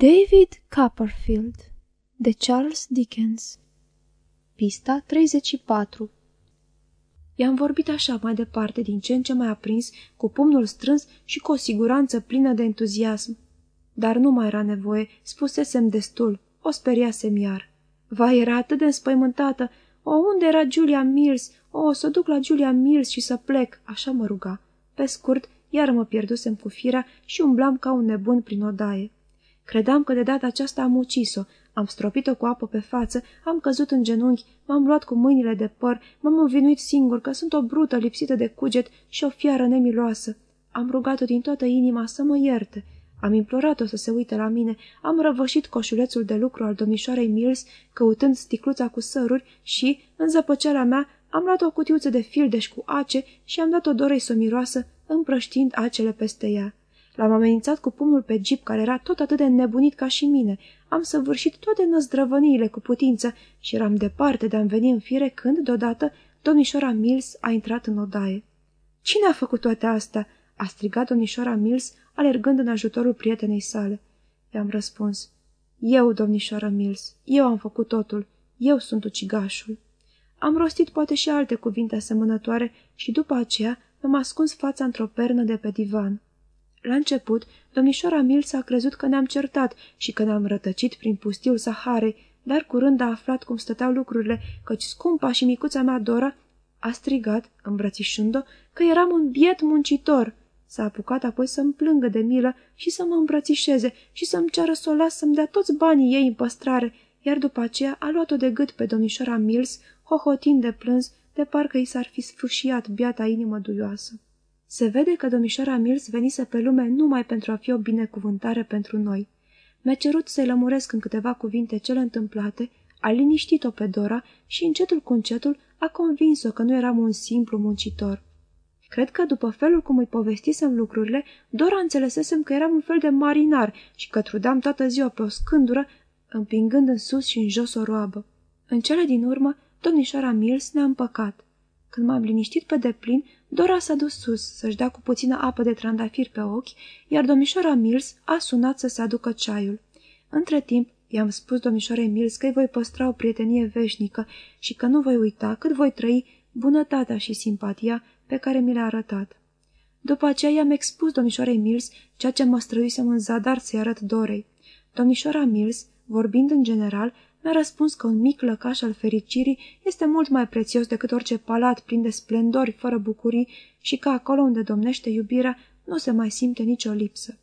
David Copperfield de Charles Dickens Pista 34 I-am vorbit așa mai departe, din ce în ce mai aprins, cu pumnul strâns și cu o siguranță plină de entuziasm. Dar nu mai era nevoie, spusesem destul, o speriasem iar. Va, era atât de înspăimântată. O, unde era Julia Mills? O, să duc la Julia Mills și să plec, așa mă ruga. Pe scurt, iar mă pierdusem cu firea și umblam ca un nebun prin odaie. Credeam că de data aceasta am ucis-o, am stropit-o cu apă pe față, am căzut în genunchi, m-am luat cu mâinile de păr, m-am învinuit singur că sunt o brută lipsită de cuget și o fiară nemiloasă. Am rugat-o din toată inima să mă ierte. Am implorat-o să se uite la mine, am răvășit coșulețul de lucru al domnișoarei Mills, căutând sticluța cu săruri și, în zăpăcerea mea, am luat o cutiuță de fildeș cu ace și am dat-o dorei să miroasă, împrăștind acele peste ea. L-am amenințat cu pumnul pe Jeep, care era tot atât de nebunit ca și mine. Am săvârșit toate năzdrăvăniile cu putință și eram departe de a-mi veni în fire când, deodată, domnișoara Mills a intrat în odaie. Cine a făcut toate astea?" a strigat domnișoara Mills, alergând în ajutorul prietenei sale. I-am răspuns. Eu, domnișoara Mills, eu am făcut totul. Eu sunt ucigașul. Am rostit poate și alte cuvinte asemănătoare și după aceea mi-am ascuns fața într-o pernă de pe divan. La început, domnișoara Mills a crezut că ne-am certat și că ne-am rătăcit prin pustiul Saharei, dar curând a aflat cum stăteau lucrurile, căci scumpa și micuța mea Dora a strigat, îmbrățișând-o, că eram un biet muncitor. S-a apucat apoi să-mi plângă de milă și să mă îmbrățișeze și să-mi ceară să o las să-mi dea toți banii ei în păstrare, iar după aceea a luat-o de gât pe domnișoara Mills, hohotind de plâns, de parcă i s-ar fi sfâșiat biata inimă duioasă. Se vede că domnișoara Mills venise pe lume numai pentru a fi o binecuvântare pentru noi. Mi-a cerut să-i lămuresc în câteva cuvinte cele întâmplate, a liniștit-o pe Dora și încetul cu încetul a convins-o că nu eram un simplu muncitor. Cred că după felul cum îi povestisem lucrurile, Dora înțelesesem că eram un fel de marinar și că trudeam toată ziua pe o scândură, împingând în sus și în jos o roabă. În cele din urmă, domnișoara Mills ne-a împăcat. Când m-am liniștit pe deplin, Dora s-a dus sus să-și dea cu puțină apă de trandafir pe ochi, iar domnișoara Mills a sunat să se aducă ceaiul. Între timp, i-am spus domnișoarei Mills că îi voi păstra o prietenie veșnică și că nu voi uita cât voi trăi bunătatea și simpatia pe care mi le-a arătat. După aceea i-am expus domnișoarei Mills ceea ce mă străduisem în zadar să-i arăt Dorei. Domnișoara Mills, vorbind în general, mi-a răspuns că un mic lăcaș al fericirii este mult mai prețios decât orice palat plin de splendori fără bucurii și că acolo unde domnește iubirea nu se mai simte nicio lipsă.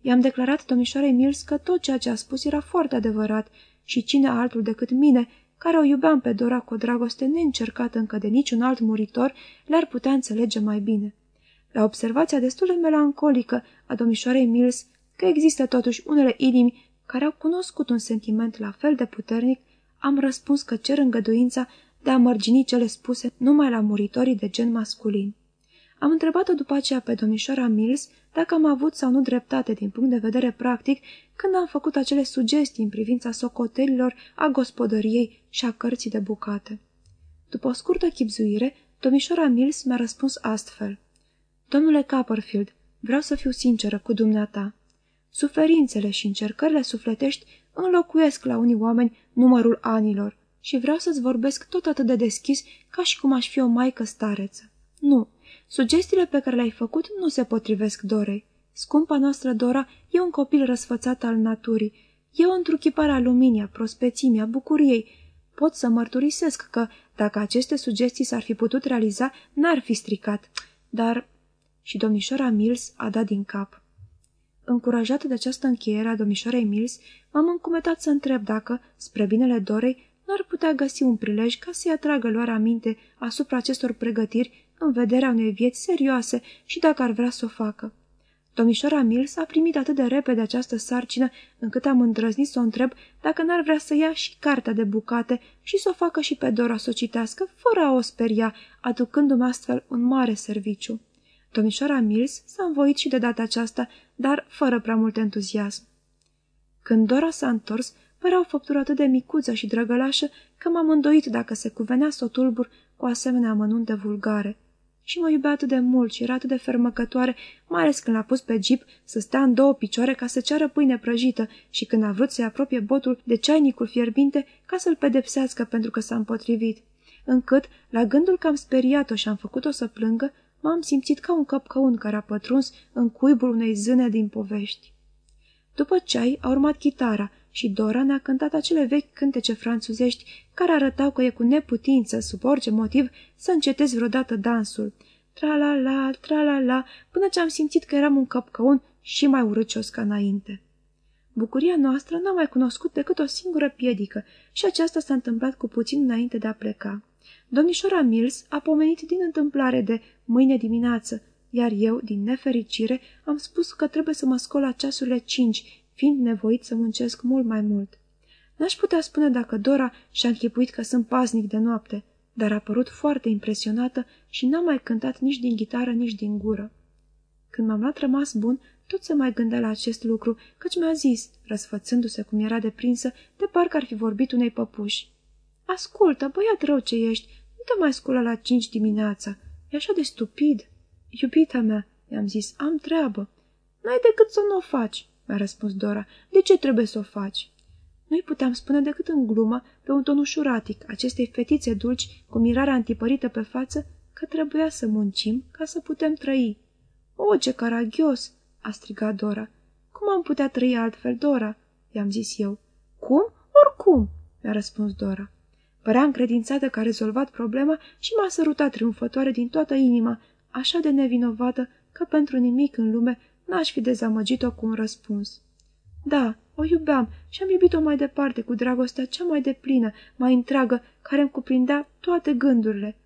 I-am declarat domnișoarei Mills că tot ceea ce a spus era foarte adevărat și cine altul decât mine, care o iubeam pe Dora cu o dragoste neîncercată încă de niciun alt muritor, le-ar putea înțelege mai bine. La observația destul de melancolică a domnișoarei Mills, că există totuși unele inimi care au cunoscut un sentiment la fel de puternic, am răspuns că cer îngăduința de a mărgini cele spuse numai la muritorii de gen masculin. Am întrebat-o după aceea pe domnișoara Mills dacă am avut sau nu dreptate din punct de vedere practic când am făcut acele sugestii în privința socotelilor, a gospodăriei și a cărții de bucate. După o scurtă chipzuire, domnișoara Mills mi-a răspuns astfel. Domnule Copperfield, vreau să fiu sinceră cu dumneata. Suferințele și încercările sufletești înlocuiesc la unii oameni numărul anilor și vreau să-ți vorbesc tot atât de deschis ca și cum aș fi o maică stareță. Nu, sugestiile pe care le-ai făcut nu se potrivesc Dorei. Scumpa noastră Dora e un copil răsfățat al naturii. E o întruchipare a luminii, a prospețimii, a bucuriei. Pot să mărturisesc că, dacă aceste sugestii s-ar fi putut realiza, n-ar fi stricat. Dar... Și domnișoara Mills a dat din cap. Încurajată de această încheiere a domnișoarei Mills, m-am încumetat să întreb dacă, spre binele Dorei, n-ar putea găsi un prilej ca să-i atragă luarea minte asupra acestor pregătiri în vederea unei vieți serioase și dacă ar vrea să o facă. Domnișoara Mills a primit atât de repede această sarcină încât am îndrăznit să o întreb dacă n-ar vrea să ia și cartea de bucate și să o facă și pe Dora să o citească, fără a o speria, aducându-mi astfel un mare serviciu. Domnișoara Mills s-a învoit și de data aceasta, dar fără prea mult entuziasm. Când Dora s-a întors, părea o făptură atât de micuță și drăgălașă că m-am îndoit dacă se cuvenea să o tulbur cu asemenea amănunte vulgare. și mă iubea atât de mult și era atât de fermăcătoare, mai ales când l-a pus pe jeep să stea în două picioare ca să ceară pâine prăjită și când a vrut să-i apropie botul de ceainicul fierbinte ca să-l pedepsească pentru că s-a împotrivit. Încât, la gândul că am speriat-o și am făcut-o să plângă, m-am simțit ca un căpcăun care a pătruns în cuibul unei zâne din povești. După ceai a urmat chitara și Dora ne-a cântat acele vechi cântece franțuzești care arătau că e cu neputință, sub orice motiv, să încetezi vreodată dansul. Tra-la-la, tra-la-la, până ce am simțit că eram un căpcăun și mai urâcios ca înainte. Bucuria noastră n-a mai cunoscut decât o singură piedică și aceasta s-a întâmplat cu puțin înainte de a pleca. Domnișoara Mills a pomenit din întâmplare de mâine dimineață, iar eu, din nefericire, am spus că trebuie să mă scol la ceasurile cinci, fiind nevoit să muncesc mult mai mult. N-aș putea spune dacă Dora și-a închipuit că sunt paznic de noapte, dar a părut foarte impresionată și n-a mai cântat nici din ghitară, nici din gură. Când m-am luat rămas bun, tot se mai gândea la acest lucru, căci mi-a zis, răsfățându-se cum era deprinsă, de parcă ar fi vorbit unei păpuși. Ascultă, băiat rău ce ești, nu te mai sculă la cinci dimineața. E așa de stupid. Iubita mea, i-am zis, am treabă. N-ai decât să nu o faci, mi-a răspuns Dora. De ce trebuie să o faci? Nu-i puteam spune decât în glumă, pe un ton ușuratic, acestei fetițe dulci, cu mirarea antipărită pe față, că trebuia să muncim ca să putem trăi. O, ce caragios!" a strigat Dora. Cum am putea trăi altfel, Dora?" i-am zis eu. Cum? Oricum!" mi-a răspuns Dora. Părea încredințată că a rezolvat problema și m-a sărutat triumfătoare din toată inima, așa de nevinovată că pentru nimic în lume n-aș fi dezamăgit-o cu un răspuns. Da, o iubeam și am iubit-o mai departe cu dragostea cea mai deplină, mai întreagă, care îmi cuprindea toate gândurile.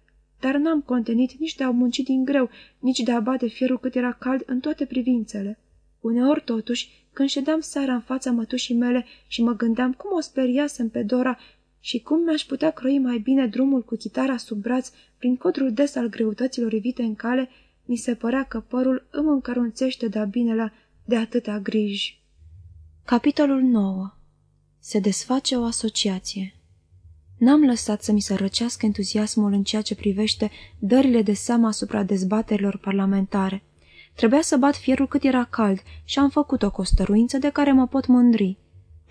Dar n-am contenit nici de a munci din greu, nici de a bate fierul cât era cald în toate privințele. Uneori, totuși, când ședeam seara în fața mătușii mele și mă gândeam cum o speriasem pe Dora și cum mi-aș putea croi mai bine drumul cu chitara sub braț prin codrul des al greutăților evite în cale, mi se părea că părul îmi încărunțește de-a binelea de atâtea griji. Capitolul 9 Se desface o asociație N-am lăsat să mi se răcească entuziasmul în ceea ce privește dările de seama asupra dezbaterilor parlamentare. Trebuia să bat fierul cât era cald și am făcut o costăruință de care mă pot mândri.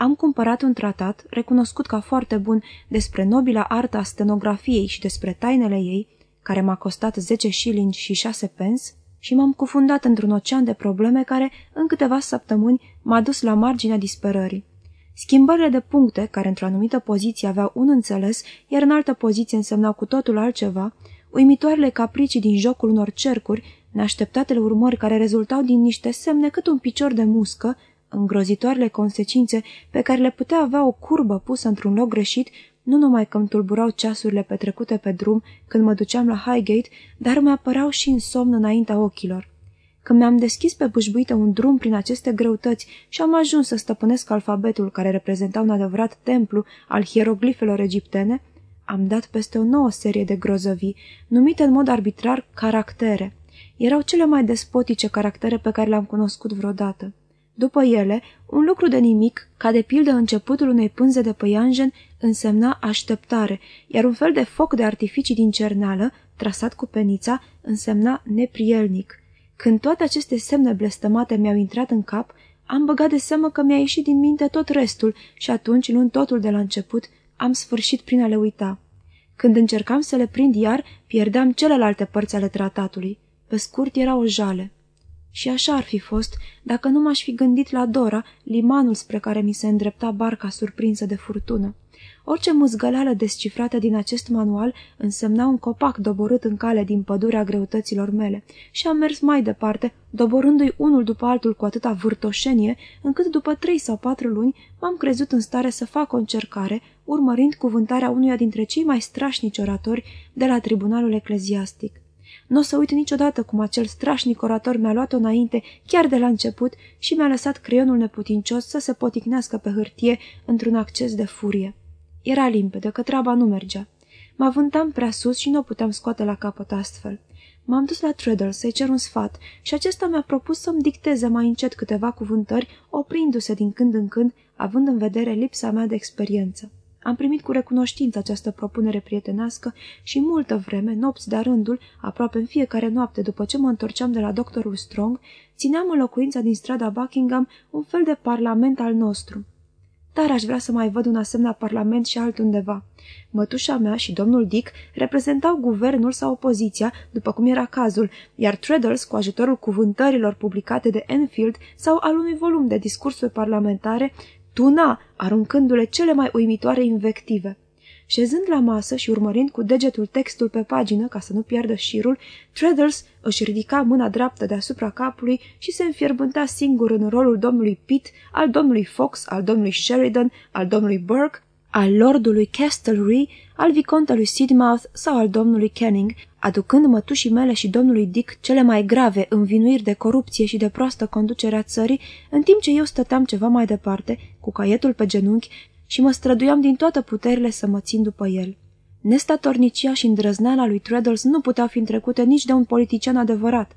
Am cumpărat un tratat, recunoscut ca foarte bun, despre nobila arta stenografiei și despre tainele ei, care m-a costat 10 shilling și 6 pence, și m-am cufundat într-un ocean de probleme care, în câteva săptămâni, m-a dus la marginea disperării. Schimbările de puncte, care într-o anumită poziție aveau un înțeles, iar în altă poziție însemnau cu totul altceva, uimitoarele capricii din jocul unor cercuri, neașteptatele urmări care rezultau din niște semne cât un picior de muscă, îngrozitoarele consecințe pe care le putea avea o curbă pusă într-un loc greșit, nu numai că îmi tulburau ceasurile petrecute pe drum când mă duceam la Highgate, dar mi apăreau și în somn înaintea ochilor. Când mi-am deschis pe bâșbuită un drum prin aceste greutăți și am ajuns să stăpânesc alfabetul care reprezenta un adevărat templu al hieroglifelor egiptene, am dat peste o nouă serie de grozăvii, numite în mod arbitrar caractere. Erau cele mai despotice caractere pe care le-am cunoscut vreodată. După ele, un lucru de nimic, ca de pildă începutul unei pânze de păianjen, însemna așteptare, iar un fel de foc de artificii din cerneală, trasat cu penița, însemna neprielnic. Când toate aceste semne blestemate mi-au intrat în cap, am băgat de seamă că mi-a ieșit din minte tot restul și atunci, luând totul de la început, am sfârșit prin a le uita. Când încercam să le prind iar, pierdeam celelalte părți ale tratatului. Pe scurt, era o jale. Și așa ar fi fost dacă nu m-aș fi gândit la Dora, limanul spre care mi se îndrepta barca surprinsă de furtună. Orice muzgăleală descifrată din acest manual însemna un copac doborât în cale din pădurea greutăților mele și am mers mai departe, doborându-i unul după altul cu atâta vârtoșenie, încât după trei sau patru luni m-am crezut în stare să fac o încercare, urmărind cuvântarea unuia dintre cei mai strașnici oratori de la tribunalul ecleziastic. Nu o să uit niciodată cum acel strașnic orator mi-a luat-o înainte, chiar de la început, și mi-a lăsat creionul neputincios să se poticnească pe hârtie într-un acces de furie. Era limpede că treaba nu mergea. Mă avântam prea sus și nu o puteam scoate la capăt astfel. M-am dus la Treadle să-i cer un sfat și acesta mi-a propus să-mi dicteze mai încet câteva cuvântări, oprindu-se din când în când, având în vedere lipsa mea de experiență. Am primit cu recunoștință această propunere prietenească și multă vreme, nopți de rândul, aproape în fiecare noapte după ce mă întorceam de la doctorul Strong, țineam în locuința din strada Buckingham un fel de parlament al nostru. Dar aș vrea să mai văd un asemenea parlament și altundeva. Mătușa mea și domnul Dick reprezentau guvernul sau opoziția, după cum era cazul, iar Treadles, cu ajutorul cuvântărilor publicate de Enfield sau al unui volum de discursuri parlamentare, tuna, aruncându-le cele mai uimitoare invective. Șezând la masă și urmărind cu degetul textul pe pagină ca să nu piardă șirul, Treadles își ridica mâna dreaptă deasupra capului și se înfierbânta singur în rolul domnului Pitt, al domnului Fox, al domnului Sheridan, al domnului Burke, al lordului Castlereagh, al vicontelui Sidmouth sau al domnului Canning, aducând mătușii mele și domnului Dick cele mai grave învinuiri de corupție și de proastă conducere a țării, în timp ce eu stăteam ceva mai departe, cu caietul pe genunchi, și mă străduiam din toate puterile să mă țin după el. Nestatornicia și îndrăzneala lui Treadles nu puteau fi trecute nici de un politician adevărat.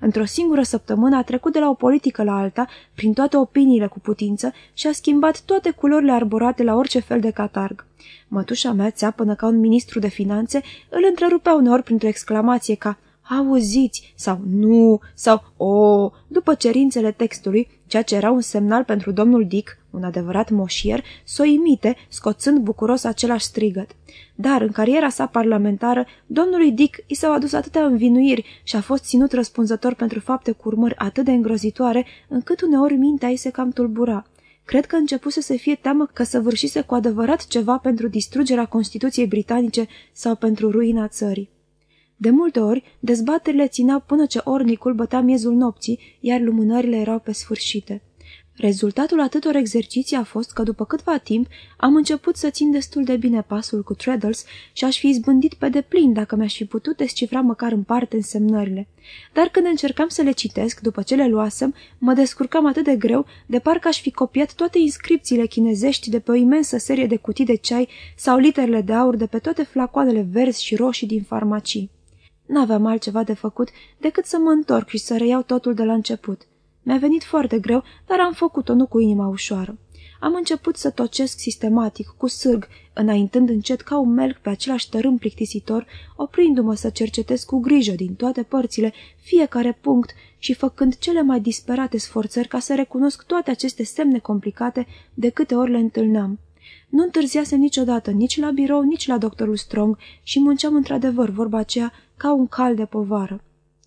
Într-o singură săptămână a trecut de la o politică la alta, prin toate opiniile cu putință, și a schimbat toate culorile arborate la orice fel de catarg. Mătușa mea, țeapănă ca un ministru de finanțe, îl întrerupea uneori printr-o exclamație ca auziți? sau nu! sau o, după cerințele textului, ceea ce era un semnal pentru domnul Dick, un adevărat moșier, să o imite, scoțând bucuros același strigăt. Dar, în cariera sa parlamentară, domnului Dick i s-au adus atâtea învinuiri și a fost ținut răspunzător pentru fapte cu urmări atât de îngrozitoare, încât uneori mintea ei se cam tulbura. Cred că începuse să fie teamă că săvârșise cu adevărat ceva pentru distrugerea Constituției britanice sau pentru ruina țării. De multe ori, dezbaterile țineau până ce ornicul bătea miezul nopții, iar lumânările erau pe sfârșite. Rezultatul atâtor exerciții a fost că după câtva timp am început să țin destul de bine pasul cu Treadles și aș fi izbândit pe deplin dacă mi-aș fi putut descifra măcar în parte însemnările. Dar când încercam să le citesc, după ce le luasem, mă descurcam atât de greu, de parcă aș fi copiat toate inscripțiile chinezești de pe o imensă serie de cutii de ceai sau literele de aur de pe toate flacoanele verzi și roșii din farmacii. N-aveam altceva de făcut decât să mă întorc și să reiau totul de la început. Mi-a venit foarte greu, dar am făcut-o nu cu inima ușoară. Am început să tocesc sistematic, cu sârg, înaintând încet ca un melc pe același tărâm plictisitor, oprindu-mă să cercetez cu grijă din toate părțile fiecare punct și făcând cele mai disperate sforțări ca să recunosc toate aceste semne complicate de câte ori le întâlneam. Nu întârziasem niciodată nici la birou, nici la doctorul Strong și munceam într-adevăr vorba aceea ca un cal de povară.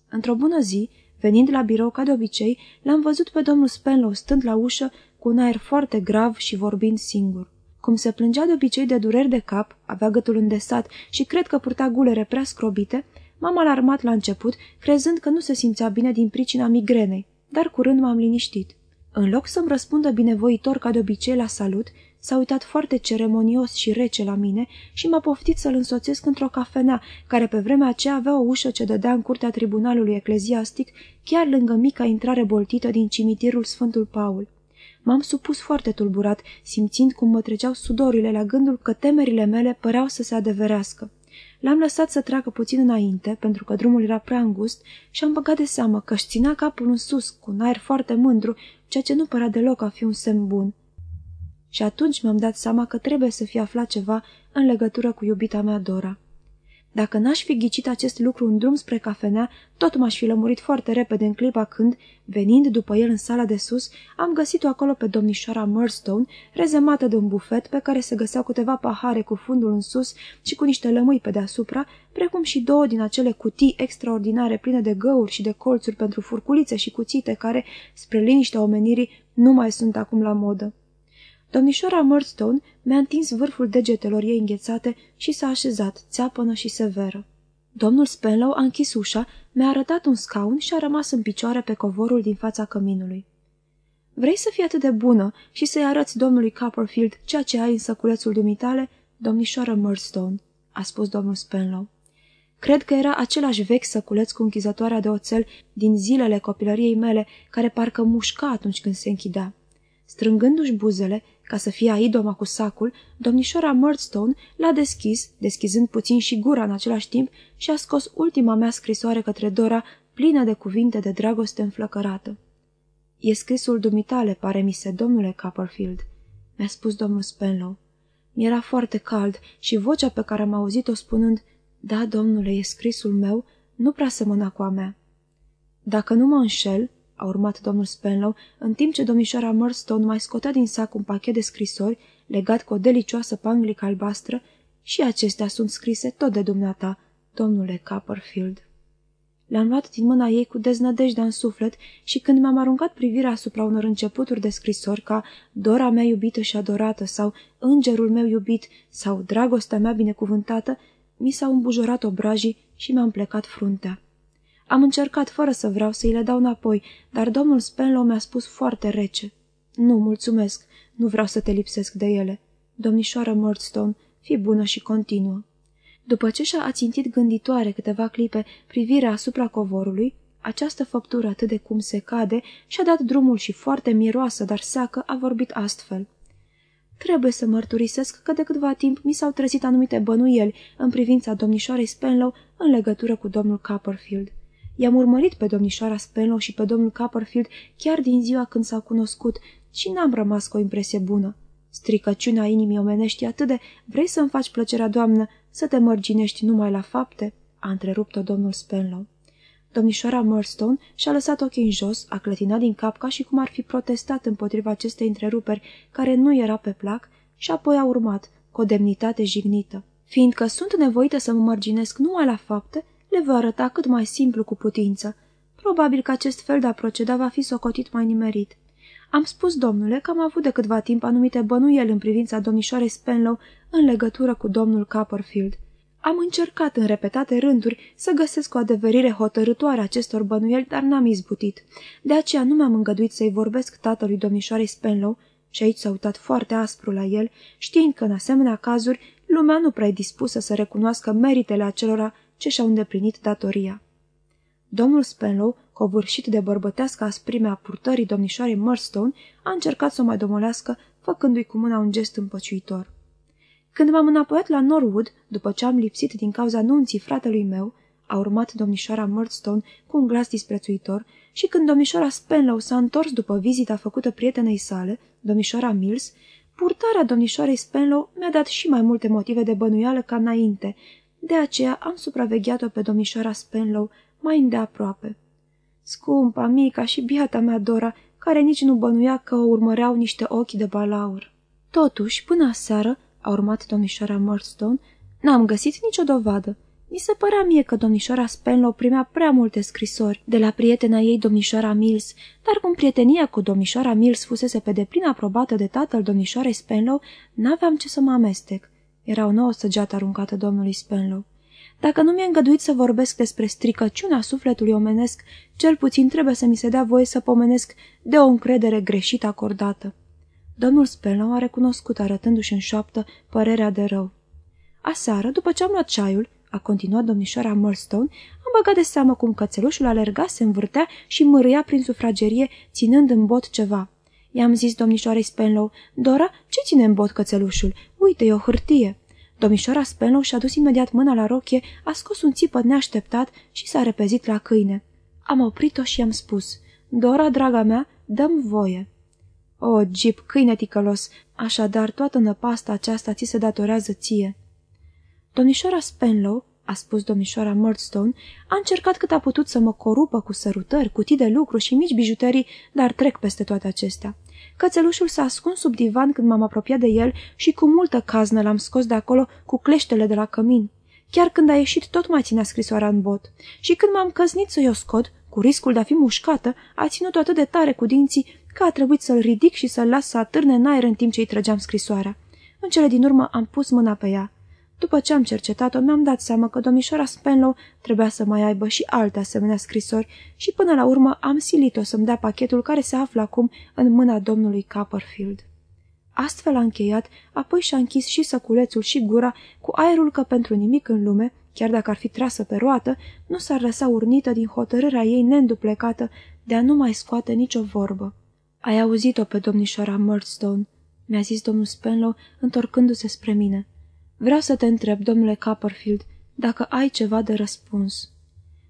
Într-o bună zi, venind la birou ca de obicei, l-am văzut pe domnul Spenlow stând la ușă cu un aer foarte grav și vorbind singur. Cum se plângea de obicei de dureri de cap, avea gâtul îndesat și cred că purta gulere prea scrobite, m-am alarmat la început, crezând că nu se simțea bine din pricina migrenei, dar curând m-am liniștit. În loc să-mi răspundă binevoitor ca de obicei la salut, S-a uitat foarte ceremonios și rece la mine și m-a poftit să-l însoțesc într-o cafenea, care pe vremea aceea avea o ușă ce dădea în curtea tribunalului ecleziastic, chiar lângă mica intrare boltită din cimitirul Sfântul Paul. M-am supus foarte tulburat, simțind cum mă treceau sudorile la gândul că temerile mele păreau să se adeverească. L-am lăsat să treacă puțin înainte, pentru că drumul era prea îngust, și am băgat de seamă că își ținea capul în sus, cu un aer foarte mândru, ceea ce nu părea deloc a fi un semn bun. Și atunci mi-am dat seama că trebuie să fie aflat ceva în legătură cu iubita mea Dora. Dacă n-aș fi ghicit acest lucru în drum spre cafenea, tot m-aș fi lămurit foarte repede în clipa când, venind după el în sala de sus, am găsit-o acolo pe domnișoara Murstone, rezemată de un bufet pe care se găseau câteva pahare cu fundul în sus și cu niște lămâi pe deasupra, precum și două din acele cutii extraordinare pline de găuri și de colțuri pentru furculițe și cuțite care, spre liniștea omenirii, nu mai sunt acum la modă. Domnișoara Murdstone mi-a întins vârful degetelor ei înghețate și s-a așezat, țeapănă și severă. Domnul Spenlow a închis ușa, mi-a arătat un scaun și a rămas în picioare pe covorul din fața căminului. Vrei să fii atât de bună și să-i arăți domnului Copperfield ceea ce ai în săculețul dumitale, domnișoară Murdstone, a spus domnul Spenlow. Cred că era același vechi săculeț cu închizătoarea de oțel din zilele copilăriei mele, care parcă mușca atunci când se închidea. Strângându-și buzele, ca să fie aidoma cu sacul, domnișoara Murdstone l-a deschis, deschizând puțin și gura în același timp, și a scos ultima mea scrisoare către Dora, plină de cuvinte de dragoste înflăcărată. E scrisul dumitale, pare mi se, domnule Copperfield," mi-a spus domnul Spenlow. Mi-era foarte cald și vocea pe care am auzit-o spunând, Da, domnule, e scrisul meu, nu prea semăna cu a mea. Dacă nu mă înșel, a urmat domnul Spenlow, în timp ce domnișoara Murstone mai scotea din sac un pachet de scrisori legat cu o delicioasă panglică albastră, și acestea sunt scrise tot de dumneata, domnule Copperfield. Le-am luat din mâna ei cu deznădejdea în suflet și când mi-am aruncat privirea asupra unor începuturi de scrisori ca Dora mea iubită și adorată sau Îngerul meu iubit sau Dragostea mea binecuvântată, mi s-au îmbujorat obrajii și mi-am plecat fruntea. Am încercat fără să vreau să-i le dau înapoi, dar domnul Spenlow mi-a spus foarte rece. Nu, mulțumesc, nu vreau să te lipsesc de ele. Domnișoară Murdstone, fi bună și continuă. După ce și-a ațintit gânditoare câteva clipe privirea asupra covorului, această făptură atât de cum se cade și-a dat drumul și foarte miroasă, dar seacă, a vorbit astfel. Trebuie să mărturisesc că de câtva timp mi s-au trezit anumite bănuieli în privința domnișoarei Spenlow în legătură cu domnul Copperfield. I-am urmărit pe domnișoara Spenlow și pe domnul Copperfield chiar din ziua când s-au cunoscut și n-am rămas cu o impresie bună. Stricăciunea inimii omenești atât de vrei să-mi faci plăcerea, doamnă, să te mărginești numai la fapte?" a întrerupt-o domnul Spenlow. Domnișoara Murstone și-a lăsat ochii în jos, a clătinat din cap ca și cum ar fi protestat împotriva acestei întreruperi, care nu era pe plac, și apoi a urmat, cu o demnitate jignită. Fiindcă sunt nevoită să mă mărginesc numai la fapte, le voi arăta cât mai simplu cu putință. Probabil că acest fel de a proceda va fi socotit mai nimerit. Am spus, domnule, că am avut de câtva timp anumite bănuieli în privința domnișoarei Spenlow în legătură cu domnul Copperfield. Am încercat în repetate rânduri să găsesc o adeverire hotărătoare acestor bănuieli, dar n-am izbutit. De aceea nu mi-am îngăduit să-i vorbesc tatălui domnișoarei Spenlow, și aici s-a uitat foarte aspru la el, știind că în asemenea cazuri lumea nu prea e dispusă să recunoască meritele acelora ce și-au îndeplinit datoria. Domnul Spenlow, covârșit de bărbătească asprime a purtării domnișoarei Murstone, a încercat să o mai domolească, făcându-i cu mâna un gest împăciuitor. Când m-am înapoiat la Norwood, după ce am lipsit din cauza nunții fratelui meu, a urmat domnișoara Murdstone cu un glas disprețuitor și când domnișoara Spenlow s-a întors după vizita făcută prietenei sale, domnișoara Mills, purtarea domnișoarei Spenlow mi-a dat și mai multe motive de bănuială ca înainte, de aceea am supravegheat-o pe domnișoara Spenlow mai îndeaproape. Scumpa, mica și biata mea Dora, care nici nu bănuia că o urmăreau niște ochi de balaur. Totuși, până seară, a urmat domnișoara Murdstone, n-am găsit nicio dovadă. Mi se părea mie că domnișoara Spenlow primea prea multe scrisori de la prietena ei, domnișoara Mills, dar cum prietenia cu domnișoara Mills fusese pe deplin aprobată de tatăl domnișoarei Spenlow, n-aveam ce să mă amestec. Era o nouă săgeată aruncată domnului Spenlow. Dacă nu mi-a îngăduit să vorbesc despre stricăciunea sufletului omenesc, cel puțin trebuie să mi se dea voie să pomenesc de o încredere greșit acordată. Domnul Spenlow a recunoscut arătându-și în șoaptă părerea de rău. Aseară, după ce am luat ceaiul, a continuat domnișoara Murstone, am băgat de seamă cum cățelușul alerga, se învârtea și mărâia prin sufragerie, ținând în bot ceva. I-am zis domnișoarei Spenlow, Dora, ce ține în bot cățelușul? Uite, e o hârtie. Domnișoara Spenlow și-a dus imediat mâna la rochie, a scos un țipăt neașteptat și s-a repezit la câine. Am oprit-o și i-am spus, Dora, draga mea, dăm voie. O, Jeep, câine ticălos, așadar toată năpasta aceasta ți se datorează ție. Domnișoara Spenlow, a spus domnișoara Murdstone, a încercat cât a putut să mă corupă cu sărutări, cutii de lucru și mici bijuterii, dar trec peste toate acestea. Cățelușul s-a ascuns sub divan când m-am apropiat de el și cu multă caznă l-am scos de acolo cu cleștele de la cămin. Chiar când a ieșit, tot mai ținea scrisoarea în bot. Și când m-am căznit să-i o scot, cu riscul de a fi mușcată, a ținut atât de tare cu dinții că a trebuit să-l ridic și să-l las să atârne în aer în timp ce îi trăgeam scrisoarea. În cele din urmă am pus mâna pe ea. După ce am cercetat-o, mi-am dat seama că domnișoara Spenlow trebuia să mai aibă și alte asemenea scrisori și până la urmă am silit-o să-mi dea pachetul care se află acum în mâna domnului Copperfield. Astfel a încheiat, apoi și-a închis și săculețul și gura cu aerul că pentru nimic în lume, chiar dacă ar fi trasă pe roată, nu s-ar lăsa urnită din hotărârea ei neînduplecată de a nu mai scoate nicio vorbă. Ai auzit-o pe domnișoara Murdstone?" mi-a zis domnul Spenlow, întorcându-se spre mine. Vreau să te întreb, domnule Copperfield, dacă ai ceva de răspuns."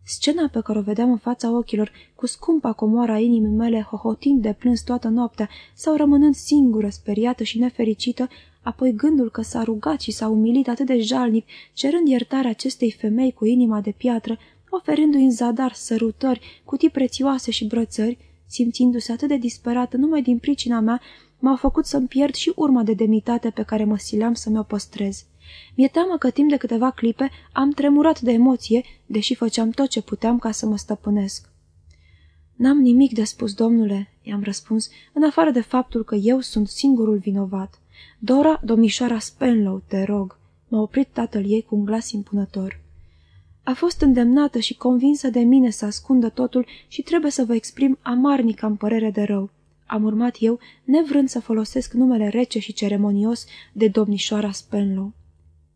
Scena pe care o vedeam în fața ochilor, cu scumpa comoara inimii mele, hohotind de plâns toată noaptea sau rămânând singură, speriată și nefericită, apoi gândul că s-a rugat și s-a umilit atât de jalnic, cerând iertarea acestei femei cu inima de piatră, oferându-i în zadar sărutări, cutii prețioase și brățări, simțindu-se atât de disperată numai din pricina mea, m-au făcut să-mi pierd și urma de demnitate pe care mă sileam să mi-o păstrez. Mi-e teamă că timp de câteva clipe am tremurat de emoție, deși făceam tot ce puteam ca să mă stăpânesc. N-am nimic de spus, domnule," i-am răspuns, în afară de faptul că eu sunt singurul vinovat. Dora, domnișoara Spenlow, te rog," m-a oprit tatăl ei cu un glas impunător. A fost îndemnată și convinsă de mine să ascundă totul și trebuie să vă exprim amarnica în părere de rău. Am urmat eu, nevrând să folosesc numele rece și ceremonios de domnișoara Spenlow.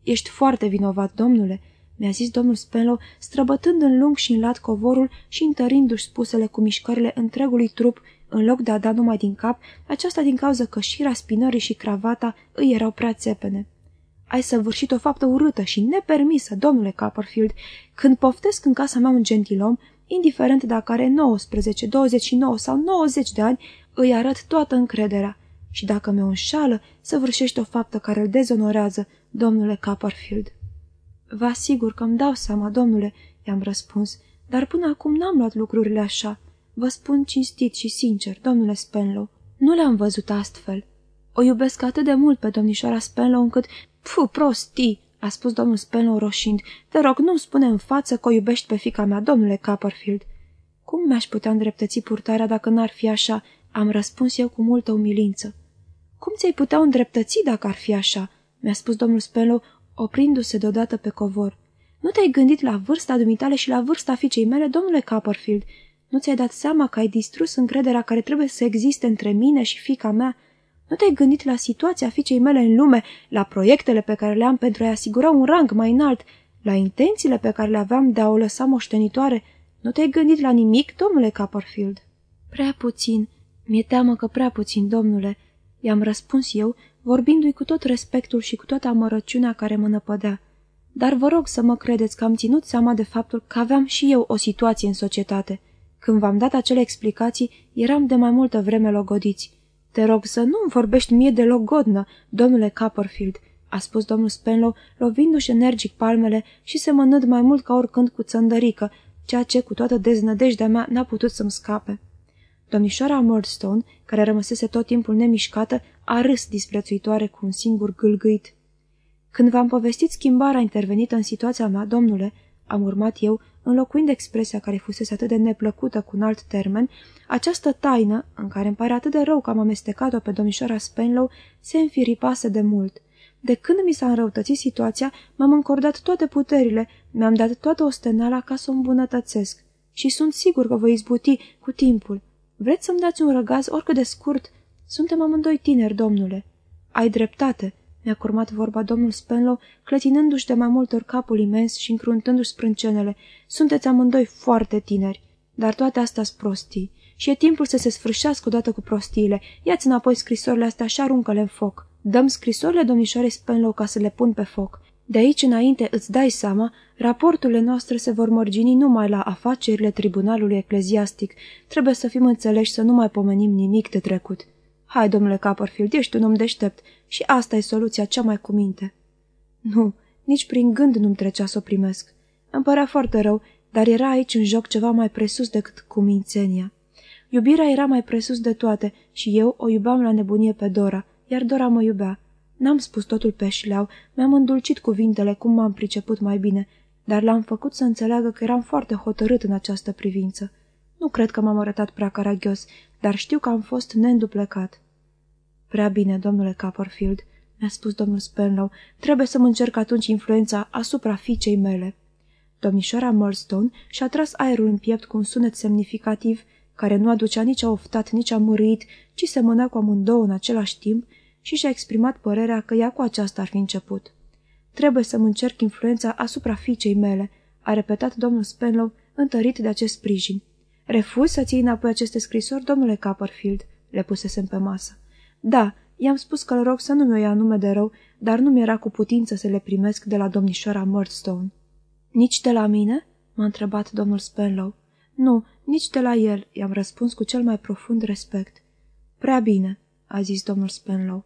Ești foarte vinovat, domnule," mi-a zis domnul Spenlow, străbătând în lung și în lat covorul și întărindu-și spusele cu mișcările întregului trup, în loc de a da numai din cap, aceasta din cauza că șira spinării și cravata îi erau prea țepene. Ai săvârșit o faptă urâtă și nepermisă, domnule Copperfield. Când poftesc în casa mea un gentilom, indiferent dacă are 19, 29 sau 90 de ani, îi arăt toată încrederea. Și dacă mi-o înșală, săvârșește o faptă care îl dezonorează, domnule Copperfield. Vă asigur că îmi dau seama, domnule, i-am răspuns, dar până acum n-am luat lucrurile așa. Vă spun cinstit și sincer, domnule Spenlow, nu le-am văzut astfel. O iubesc atât de mult pe domnișoara Spenlow încât Fu, prostii!" a spus domnul Spenlow roșind. Te rog, nu-mi spune în față că o iubești pe fica mea, domnule Copperfield." Cum mi-aș putea îndreptăți purtarea dacă n-ar fi așa?" am răspuns eu cu multă umilință. Cum ți-ai putea îndreptăți dacă ar fi așa?" mi-a spus domnul Spenlow, oprindu-se deodată pe covor. Nu te-ai gândit la vârsta dumitale și la vârsta fiicei mele, domnule Copperfield? Nu ți-ai dat seama că ai distrus încrederea care trebuie să existe între mine și fica mea?" Nu te-ai gândit la situația fiicei mele în lume, la proiectele pe care le am pentru a-i asigura un rang mai înalt, la intențiile pe care le aveam de a o lăsa moștenitoare? Nu te-ai gândit la nimic, domnule Copperfield? Prea puțin. Mi-e teamă că prea puțin, domnule. I-am răspuns eu, vorbindu-i cu tot respectul și cu toată amărăciunea care mă năpădea. Dar vă rog să mă credeți că am ținut seama de faptul că aveam și eu o situație în societate. Când v-am dat acele explicații, eram de mai multă vreme logodiți. Te rog să nu-mi vorbești mie de logodnă, domnule Copperfield," a spus domnul Spenlow, lovindu-și energic palmele și semănând mai mult ca oricând cu țăndărică, ceea ce, cu toată deznădejdea mea, n-a putut să-mi scape. Domnișoara Murdstone, care rămăsese tot timpul nemișcată, a râs disprețuitoare cu un singur gâlgâit. Când v-am povestit schimbarea intervenită în situația mea, domnule, am urmat eu, înlocuind expresia care fusese atât de neplăcută cu un alt termen, această taină, în care îmi pare atât de rău că am amestecat-o pe domnișoara Spenlow, se înfiripase de mult. De când mi s-a înrăutățit situația, m-am încordat toate puterile, mi-am dat toată ostenala ca să o îmbunătățesc. Și sunt sigur că voi izbuti cu timpul. Vreți să-mi dați un răgaz oricât de scurt? Suntem amândoi tineri, domnule. Ai dreptate, mi-a curmat vorba domnul Spenlow, clătinându-și de mai multe ori capul imens și încruntându-și sprâncenele. Sunteți amândoi foarte tineri. Dar toate astea sunt prostii. Și e timpul să se sfârșească odată cu prostiile. Ia-ți înapoi scrisorile astea și aruncă-le în foc. Dăm scrisorile domnișoarei Spenlow ca să le pun pe foc. De aici înainte îți dai seama, raporturile noastre se vor mărgini numai la afacerile tribunalului ecleziastic. Trebuie să fim înțeleși să nu mai pomenim nimic de trecut. Hai, domnule Copperfield, ești un om deștept și asta e soluția cea mai cuminte. Nu, nici prin gând nu-mi trecea să o primesc. Îmi părea foarte rău, dar era aici în joc ceva mai presus decât cumințenia. Iubirea era mai presus de toate și eu o iubeam la nebunie pe Dora, iar Dora mă iubea. N-am spus totul pe șleau, mi-am îndulcit cuvintele cum m-am priceput mai bine, dar l-am făcut să înțeleagă că eram foarte hotărât în această privință. Nu cred că m-am arătat prea caragios, dar știu că am fost neînduplecat. Prea bine, domnule Copperfield, mi-a spus domnul Spenlow, trebuie să-mi încerc atunci influența asupra fiicei mele. Domnișoara Murstone și-a tras aerul în piept cu un sunet semnificativ, care nu aducea nici a oftat, nici a mărit, ci semăna cu amândouă în același timp și și-a exprimat părerea că ea cu aceasta ar fi început. Trebuie să-mi încerc influența asupra fiicei mele, a repetat domnul Spenlow, întărit de acest sprijin. Refuz să ții înapoi aceste scrisori, domnule Copperfield, le pusesem pe masă. Da, i-am spus că îl rog să nu mi-o ia nume de rău, dar nu mi-era cu putință să le primesc de la domnișoara Murdstone. Nici de la mine?" m-a întrebat domnul Spenlow. Nu, nici de la el, i-am răspuns cu cel mai profund respect. Prea bine, a zis domnul Spenlow.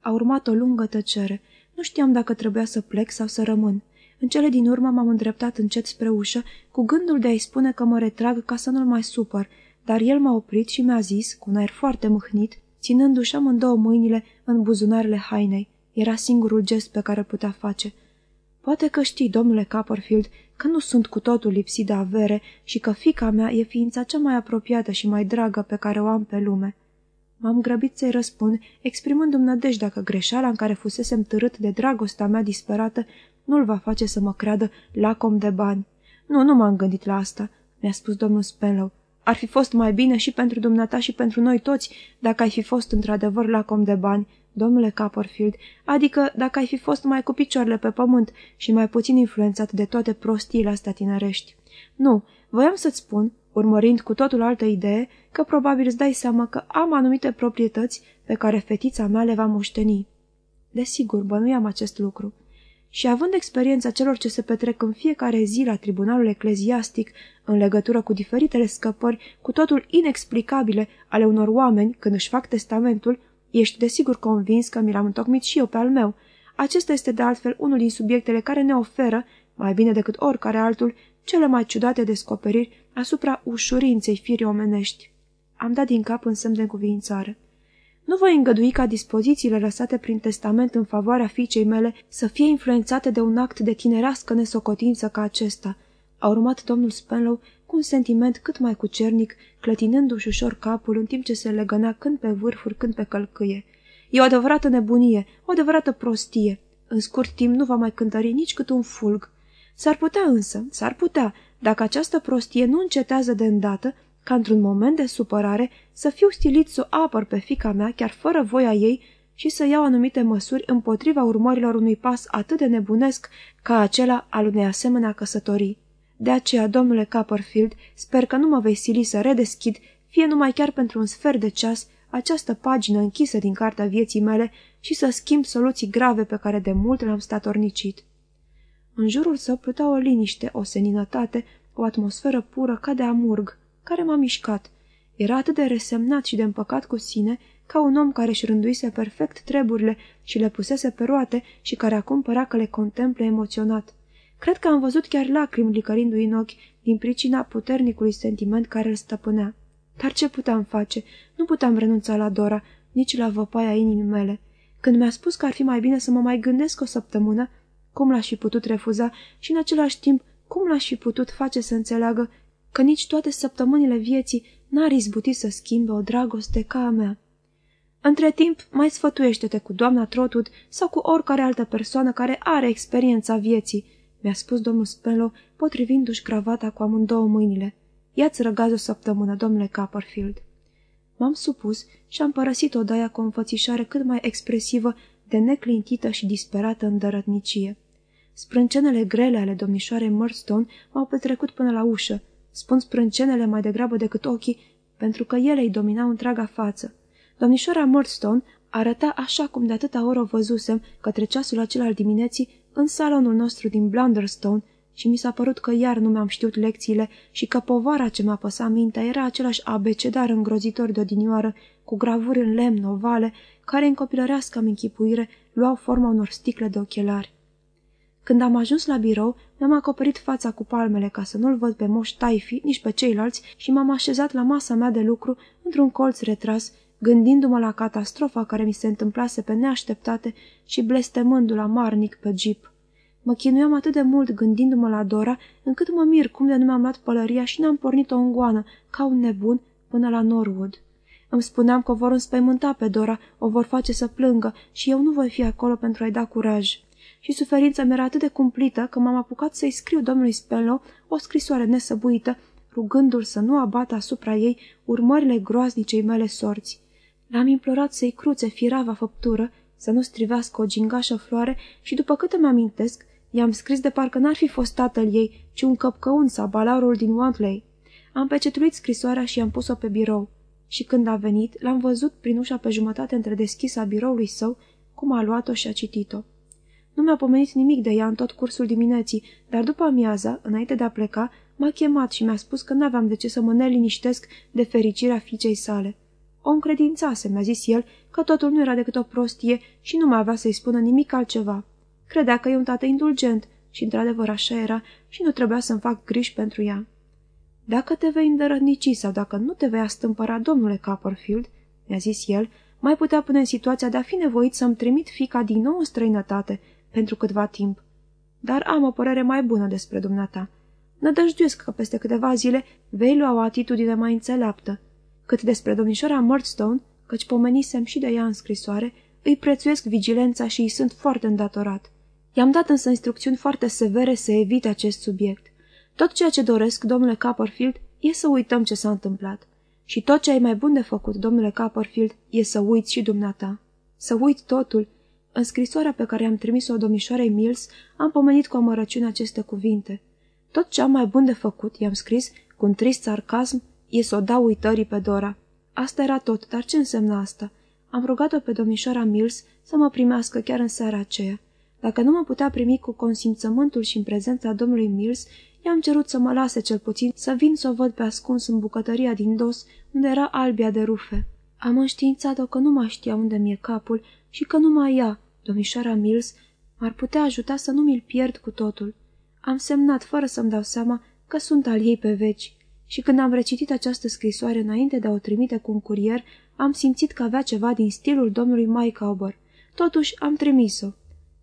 A urmat o lungă tăcere. Nu știam dacă trebuia să plec sau să rămân. În cele din urmă m-am îndreptat încet spre ușă, cu gândul de a-i spune că mă retrag ca să nu-l mai supăr, dar el m-a oprit și mi-a zis, cu un aer foarte mâhnit, ținându-și amândouă mâinile în buzunarele hainei. Era singurul gest pe care îl putea face. Poate că știi, domnule Copperfield, că nu sunt cu totul lipsit de avere și că fica mea e ființa cea mai apropiată și mai dragă pe care o am pe lume. M-am grăbit să-i răspund, exprimându-mi nădejdea că greșeala în care fusesem târât de dragostea mea disperată nu-l va face să mă creadă lacom de bani. Nu, nu m-am gândit la asta, mi-a spus domnul Spenlow. Ar fi fost mai bine și pentru dumneata și pentru noi toți dacă ai fi fost într-adevăr lacom de bani, domnule Copperfield, adică dacă ai fi fost mai cu picioarele pe pământ și mai puțin influențat de toate prostiile astea tinerești. Nu, voiam să-ți spun, urmărind cu totul altă idee, că probabil îți dai seama că am anumite proprietăți pe care fetița mea le va moșteni. Desigur, bănuiam acest lucru. Și având experiența celor ce se petrec în fiecare zi la tribunalul ecleziastic în legătură cu diferitele scăpări cu totul inexplicabile ale unor oameni când își fac testamentul, ești desigur convins că mi l-am întocmit și eu pe al meu. Acesta este de altfel unul din subiectele care ne oferă, mai bine decât oricare altul, cele mai ciudate descoperiri asupra ușurinței firii omenești. Am dat din cap în semn de cuvințare. Nu voi îngădui ca dispozițiile lăsate prin testament în favoarea fiicei mele să fie influențate de un act de tinerească nesocotință ca acesta. A urmat domnul Spenlow cu un sentiment cât mai cucernic, clătinându-și ușor capul în timp ce se legănea când pe vârfuri, când pe călcâie. E o adevărată nebunie, o adevărată prostie. În scurt timp nu va mai cântări nici cât un fulg. S-ar putea însă, s-ar putea, dacă această prostie nu încetează de îndată, ca într-un moment de supărare să fiu stilit să o apăr pe fica mea chiar fără voia ei și să iau anumite măsuri împotriva urmărilor unui pas atât de nebunesc ca acela al unei asemenea căsătorii. De aceea, domnule Copperfield, sper că nu mă vei sili să redeschid, fie numai chiar pentru un sfert de ceas, această pagină închisă din cartea vieții mele și să schimb soluții grave pe care de mult le-am statornicit. În jurul său plutea o liniște, o seninătate, o atmosferă pură ca de amurg, care m-a mișcat. Era atât de resemnat și de împăcat cu sine, ca un om care își rânduise perfect treburile și le pusese pe roate și care acum părea că le contemple emoționat. Cred că am văzut chiar lacrimi licărindu-i în ochi din pricina puternicului sentiment care îl stăpânea. Dar ce puteam face? Nu puteam renunța la Dora, nici la văpaia inimii mele. Când mi-a spus că ar fi mai bine să mă mai gândesc o săptămână, cum l-aș fi putut refuza și în același timp cum l-aș fi putut face să înțeleagă că nici toate săptămânile vieții n-ar izbuti să schimbe o dragoste ca a mea. Între timp, mai sfătuiește-te cu doamna Trotwood sau cu oricare altă persoană care are experiența vieții, mi-a spus domnul Spenlow, potrivindu-și cravata cu amândouă mâinile. Ia-ți răgaz o săptămână, domnule Copperfield. M-am supus și am părăsit odaia cu o înfățișare cât mai expresivă de neclintită și disperată îndărătnicie. Sprâncenele grele ale domnișoarei Murdstone m-au petrecut până la ușă. Spun sprâncenele mai degrabă decât ochii, pentru că ele îi dominau întreaga față. Domnișoara Murdstone arăta așa cum de atâta oră o văzusem către ceasul acela al dimineții în salonul nostru din Blunderstone și mi s-a părut că iar nu mi-am știut lecțiile și că povara ce m-a păsat mintea era același abecedar îngrozitor de odinioară, cu gravuri în lemn ovale, care în copilărească închipuire luau forma unor sticle de ochelari. Când am ajuns la birou, mi-am acoperit fața cu palmele ca să nu-l văd pe moș Taifi, nici pe ceilalți și m-am așezat la masa mea de lucru într-un colț retras, gândindu-mă la catastrofa care mi se întâmplase pe neașteptate și blestemându-l amarnic pe jeep. Mă chinuiam atât de mult gândindu-mă la Dora, încât mă mir cum de nu mi-am luat pălăria și n-am pornit-o în goană, ca un nebun, până la Norwood. Îmi spuneam că o vor înspăimânta pe Dora, o vor face să plângă și eu nu voi fi acolo pentru a-i da curaj. Și suferința mi era atât de cumplită că m-am apucat să-i scriu domnului Spenlow o scrisoare nesăbuită, rugându-l să nu abată asupra ei urmările groaznicei mele sorți. L-am implorat să-i cruțe firava făptură, să nu strivească o gingașă floare și, după câte mi-amintesc, i-am scris de parcă n-ar fi fost tatăl ei, ci un căpcăun sau balaurul din Wantley. Am pecetuit scrisoarea și am pus-o pe birou. Și când a venit, l-am văzut prin ușa pe jumătate între deschisa biroului său, cum a luat-o și a citit-o. Nu mi-a pomenit nimic de ea în tot cursul dimineții, dar după amiaza, înainte de a pleca, M-a chemat și mi-a spus că n-aveam de ce să mă neliniștesc de fericirea fiicei sale. O încredințase, mi-a zis el, că totul nu era decât o prostie și nu mai avea să-i spună nimic altceva. Credea că e un tată indulgent și într-adevăr așa era și nu trebuia să-mi fac griji pentru ea. Dacă te vei îndărătnici sau dacă nu te vei astâmpăra, domnule Copperfield, mi-a zis el, mai putea pune în situația de a fi nevoit să-mi trimit fica din nou în străinătate pentru câtva timp. Dar am o părere mai bună despre dumneata. Nădăjduiesc că peste câteva zile vei lua o atitudine mai înțeleaptă. Cât despre domnișoara Murdstone, căci pomenisem și de ea în scrisoare, îi prețuiesc vigilența și îi sunt foarte îndatorat. I-am dat însă instrucțiuni foarte severe să evite acest subiect. Tot ceea ce doresc, domnule Copperfield, e să uităm ce s-a întâmplat. Și tot ce ai mai bun de făcut, domnule Copperfield, e să uiți și dumneata. Să uit totul. În scrisoarea pe care am trimis-o domnișoarei Mills, am pomenit cu amărăciune aceste cuvinte. Tot ce am mai bun de făcut, i-am scris, cu un trist sarcasm, e să o dau uitării pe Dora. Asta era tot, dar ce însemna asta? Am rugat-o pe domnișoara Mills să mă primească chiar în seara aceea. Dacă nu mă putea primi cu consimțământul și în prezența domnului Mills, i-am cerut să mă lase cel puțin să vin să o văd pe ascuns în bucătăria din dos, unde era albia de rufe. Am înștiințat-o că nu mai știa unde mi-e capul și că numai ea, domnișoara Mills, m-ar putea ajuta să nu mi-l pierd cu totul. Am semnat fără să-mi dau seama că sunt al ei pe veci și când am recitit această scrisoare înainte de a o trimite cu un curier, am simțit că avea ceva din stilul domnului Mike Auber. Totuși am trimis-o.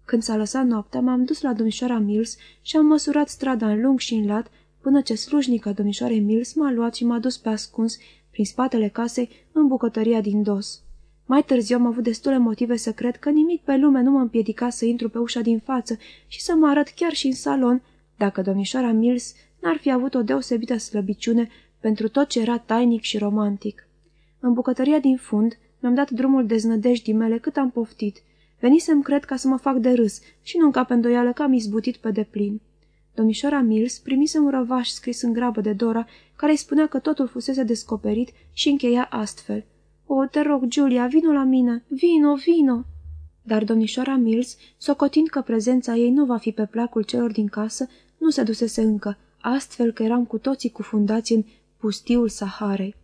Când s-a lăsat noaptea, m-am dus la domnișoara Mills și am măsurat strada în lung și în lat, până ce slujnica domnișoarei Mills m-a luat și m-a dus pe ascuns, prin spatele casei, în bucătăria din dos. Mai târziu am avut destule motive să cred că nimic pe lume nu mă împiedica să intru pe ușa din față și să mă arăt chiar și în salon, dacă domnișoara Mills n-ar fi avut o deosebită slăbiciune pentru tot ce era tainic și romantic. În bucătăria din fund mi-am dat drumul deznădejdii mele cât am poftit. Venisem, cred, ca să mă fac de râs și nu ca îndoială că am izbutit pe deplin. Domnișoara Mills primise un răvaș scris în grabă de Dora, care îi spunea că totul fusese descoperit și încheia astfel. O, te rog, Julia, vino la mine! Vino, vino!" Dar domnișoara Mills, socotind că prezența ei nu va fi pe placul celor din casă, nu se dusese încă, astfel că eram cu toții cufundați în pustiul Saharei.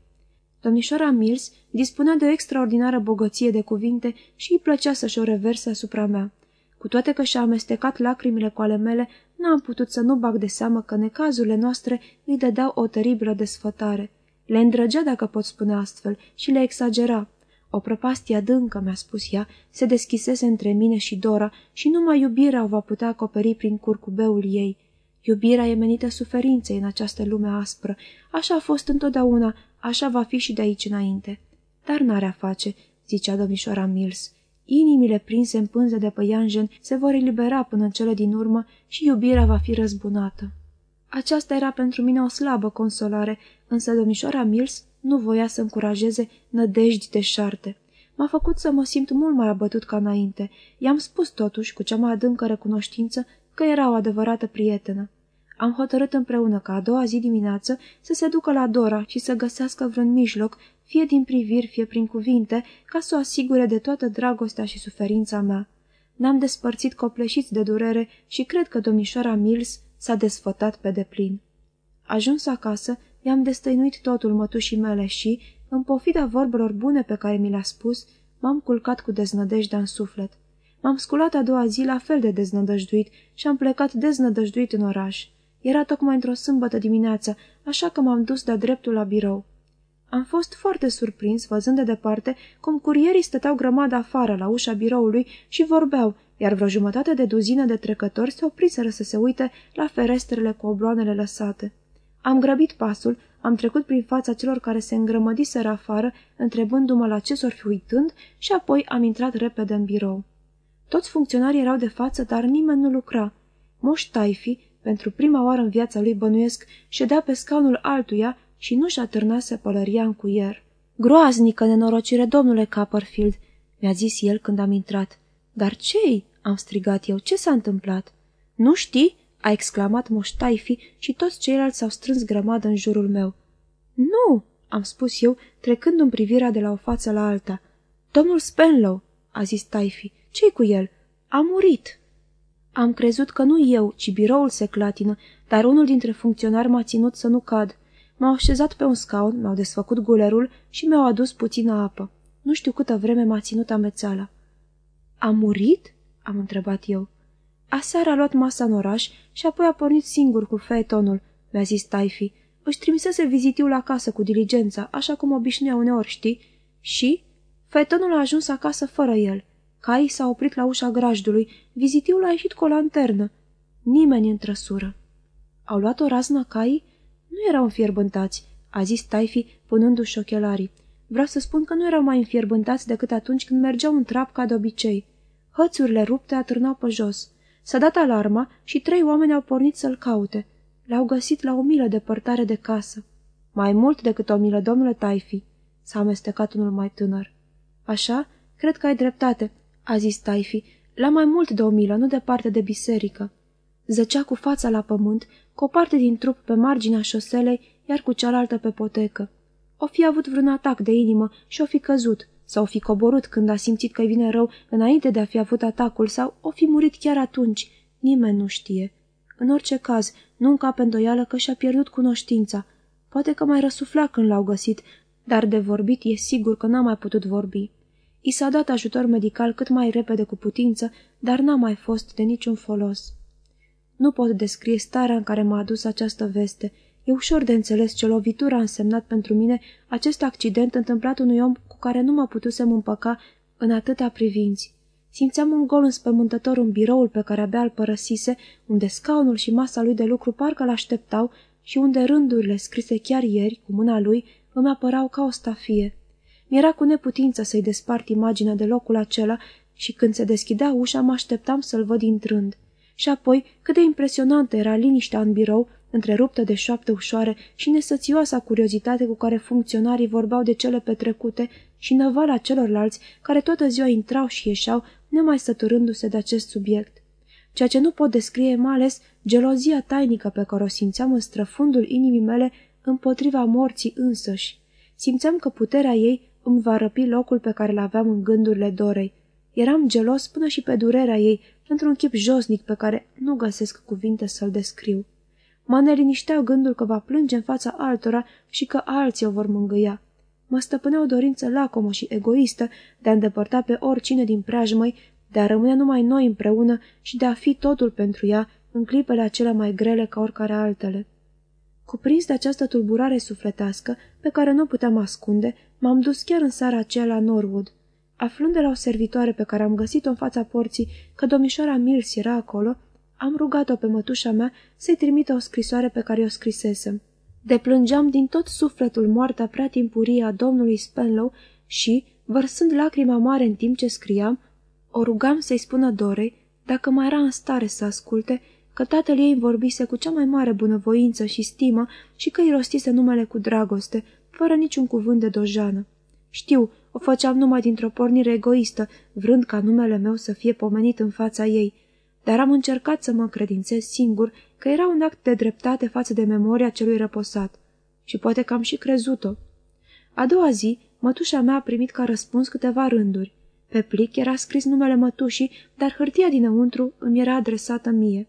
Domnișoara Mills dispunea de o extraordinară bogăție de cuvinte și îi plăcea să-și o reverse asupra mea. Cu toate că și-a amestecat lacrimile cu ale mele, n-am putut să nu bag de seamă că necazurile noastre îi dădeau o teribilă desfătare. Le îndrăgea, dacă pot spune astfel, și le exagera. O prăpastie adâncă, mi-a spus ea, se deschisese între mine și Dora și numai iubirea o va putea acoperi prin curcubeul ei. Iubirea e menită suferinței în această lume aspră. Așa a fost întotdeauna, așa va fi și de aici înainte. Dar n-are a face, zicea domnișoara Mills. Inimile prinse în pânze de păianjen se vor elibera până în cele din urmă și iubirea va fi răzbunată. Aceasta era pentru mine o slabă consolare, însă domnișoara Mills nu voia să încurajeze nădejdi de șarte. M-a făcut să mă simt mult mai abătut ca înainte. I-am spus totuși, cu cea mai adâncă recunoștință, că era o adevărată prietenă. Am hotărât împreună ca a doua zi dimineață să se ducă la Dora și să găsească vreun mijloc, fie din priviri, fie prin cuvinte, ca să o asigure de toată dragostea și suferința mea. Ne-am despărțit copleșiți de durere și cred că domnișoara Mills s-a desfătat pe deplin. Ajuns acasă, i-am destăinuit totul mătușii mele și, în pofida vorbelor bune pe care mi le-a spus, m-am culcat cu deznădejdea în suflet. M-am sculat a doua zi la fel de deznădăjduit și am plecat deznădăjduit în oraș. Era tocmai într-o sâmbătă dimineață, așa că m-am dus de-a dreptul la birou. Am fost foarte surprins, văzând de departe, cum curierii stăteau grămadă afară la ușa biroului și vorbeau, iar vreo jumătate de duzină de trecători se opriseră să se uite la ferestrele cu obloanele lăsate. Am grăbit pasul, am trecut prin fața celor care se îngrămădiseră afară, întrebându-mă la ce s-or fi uitând și apoi am intrat repede în birou. Toți funcționarii erau de față, dar nimeni nu lucra. Moș Taifi, pentru prima oară în viața lui bănuiesc, ședea pe scaunul altuia și nu și-a târnase pălăria în cuier. Groaznică nenorocire, domnule Copperfield!" mi-a zis el când am intrat. Dar ce am strigat eu. Ce s-a întâmplat?" Nu știi?" a exclamat moștaifi și toți ceilalți s-au strâns grămadă în jurul meu. Nu!" am spus eu, trecând în privirea de la o față la alta. Domnul Spenlow!" a zis Taifi. Ce-i cu el? A murit!" Am crezut că nu eu, ci biroul se clatină, dar unul dintre funcționari m-a ținut să nu cad. M-au așezat pe un scaun, mi-au desfăcut gulerul și mi-au adus puțină apă. Nu știu câtă vreme m-a ținut amețeala. A murit?" Am întrebat eu. Aseară a luat masa în oraș și apoi a pornit singur cu fetonul, mi-a zis Taifi. Își trimisese vizitiul acasă cu diligența, așa cum obișnuia uneori, știi? Și? Fetonul a ajuns acasă fără el. Cai s-a oprit la ușa grajdului, vizitiul a ieșit cu o lanternă. Nimeni în trăsură. Au luat o raznă caii? Nu erau înfierbântați, a zis Taifi, punându-și ochelarii. Vreau să spun că nu erau mai înfierbântați decât atunci când mergeau în trap ca de obicei. Hățurile rupte atârnau pe jos. S-a dat alarma și trei oameni au pornit să-l caute. L-au găsit la o milă departare de casă. Mai mult decât o milă, domnule Taifi, s-a amestecat unul mai tânăr. Așa? Cred că ai dreptate, a zis Taifi, la mai mult de o milă, nu departe de biserică. Zăcea cu fața la pământ, cu o parte din trup pe marginea șoselei, iar cu cealaltă pe potecă. O fi avut vreun atac de inimă și o fi căzut, sau o fi coborât când a simțit că-i vine rău înainte de a fi avut atacul, sau o fi murit chiar atunci. Nimeni nu știe. În orice caz, nu încape îndoială că și-a pierdut cunoștința. Poate că mai răsufla când l-au găsit, dar de vorbit e sigur că n-a mai putut vorbi. I s-a dat ajutor medical cât mai repede cu putință, dar n-a mai fost de niciun folos. Nu pot descrie starea în care m-a adus această veste. E ușor de înțeles ce lovitura a însemnat pentru mine acest accident întâmplat unui om cu care nu mă putusem împăca în atâtea privinți. Simțeam un gol înspământător în biroul pe care abia îl părăsise, unde scaunul și masa lui de lucru parcă l-așteptau și unde rândurile scrise chiar ieri, cu mâna lui, îmi apărau ca o stafie. Mi-era cu neputință să-i despart imaginea de locul acela și când se deschidea ușa mă așteptam să-l văd intrând. Și apoi, cât de impresionantă era liniștea în birou, întreruptă de șoapte ușoare și nesățioasa curiozitate cu care funcționarii vorbeau de cele petrecute și năvala celorlalți care toată ziua intrau și ieșeau, nemai săturându-se de acest subiect. Ceea ce nu pot descrie mai ales gelozia tainică pe care o simțeam în străfundul inimii mele împotriva morții însăși. Simțeam că puterea ei îmi va răpi locul pe care l-aveam în gândurile Dorei. Eram gelos până și pe durerea ei, într-un chip josnic pe care nu găsesc cuvinte să-l descriu. Mă nelinișteau gândul că va plânge în fața altora și că alții o vor mângâia. Mă stăpânea o dorință lacomă și egoistă de a îndepărta pe oricine din preajmăi, de a rămâne numai noi împreună și de a fi totul pentru ea în clipele acelea mai grele ca oricare altele. Cuprins de această tulburare sufletească, pe care nu puteam ascunde, m-am dus chiar în seara aceea la Norwood. Aflând de la o servitoare pe care am găsit-o în fața porții că domnișoara Mills era acolo, am rugat-o pe mătușa mea să-i trimită o scrisoare pe care o scrisesem. Deplângeam din tot sufletul moartea prea timpurie a domnului Spenlow și, vărsând lacrima mare în timp ce scriam, o rugam să-i spună Dorei, dacă mai era în stare să asculte, că tatăl ei vorbise cu cea mai mare bunăvoință și stimă și că îi rostise numele cu dragoste, fără niciun cuvânt de dojană. Știu, o făceam numai dintr-o pornire egoistă, vrând ca numele meu să fie pomenit în fața ei, dar am încercat să mă credințez singur că era un act de dreptate față de memoria celui răposat. Și poate că am și crezut-o. A doua zi, mătușa mea a primit ca răspuns câteva rânduri. Pe plic era scris numele mătușii, dar hârtia dinăuntru îmi era adresată mie.